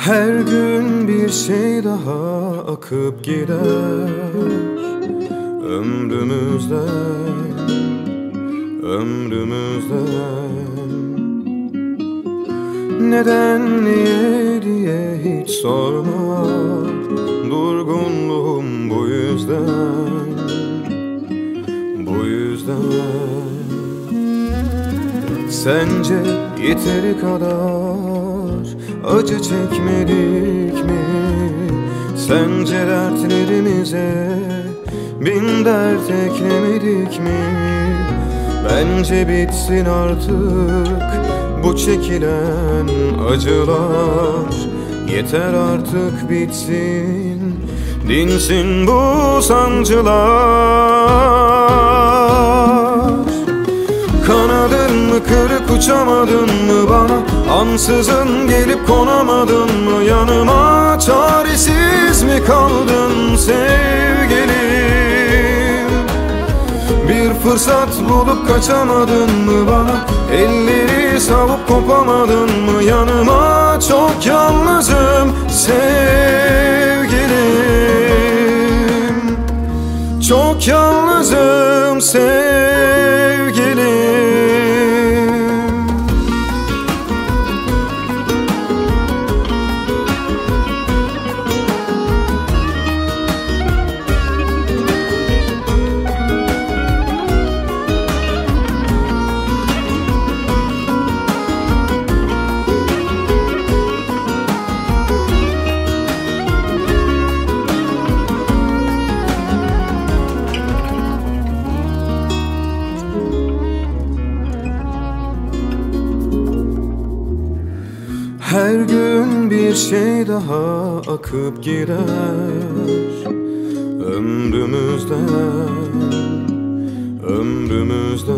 Her gün bir şey daha akıp gider. Ömrümüzden, ömrümüzden. Neden, niye diye hiç sorma. Durgunluğum bu yüzden Bu yüzden. Sence yeteri kadar acı çekmedik mi? Sence dertlerimize bin dert eklemedik mi? Bence bitsin artık bu çekilen acılar Yeter artık bitsin, dinsin bu sancılar Kanadın mı kırık uçamadın mı bana? Ansızın gelip konamadın mı? Yanıma Çaresiz mi kaldın sevgilim? Bir fırsat bulup kaçamadın mı bana? Elleri savup kopamadın mı? Yanıma Çok yalnızım sevgilim Çok yalnızım sevgilim Her gün bir şey daha akıp gider. Ömrümüzden, ömrümüzden.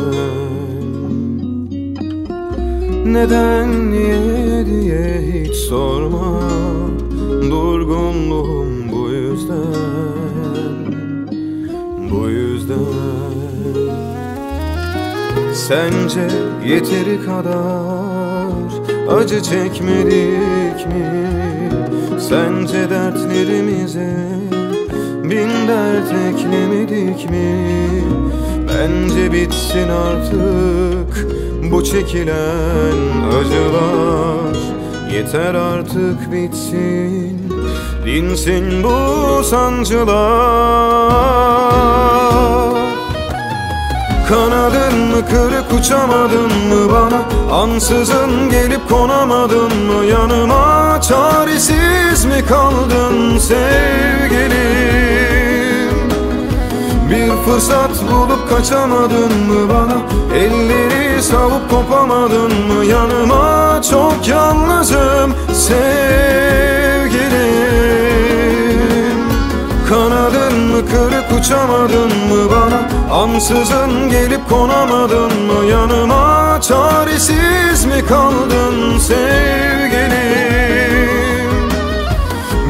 Neden, niye diye hiç sorma. Durgunluğum bu yüzden, bu yüzden. Sence yeteri kadar acı çekmedik mi? Sence dertlerimize bin dert eklemedik mi? Bence bitsin artık bu çekilen acılar Yeter artık bitsin, dinsin bu sancılar Kanadın mı kırık uçamadın mı bana Ansızın gelip konamadın mı? Yanıma Çaresiz mi kaldın sevgilim? Bir fırsat bulup kaçamadın mı bana? Elleri savup kopamadın mı? Yanıma Çok yalnızım sevgilim. Kanadın mı kırık uçamadın mı bana? Ansızın gelip konamadın mı? Yanıma Çaresiz mi kaldın sevgilim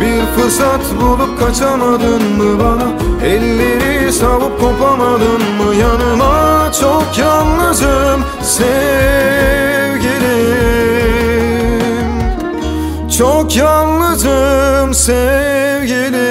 Bir fırsat bulup kaçamadın mı bana? Elleri savup kopamadın mı? Yanıma Çok yalnızım sevgilim Çok yalnızım sevgilim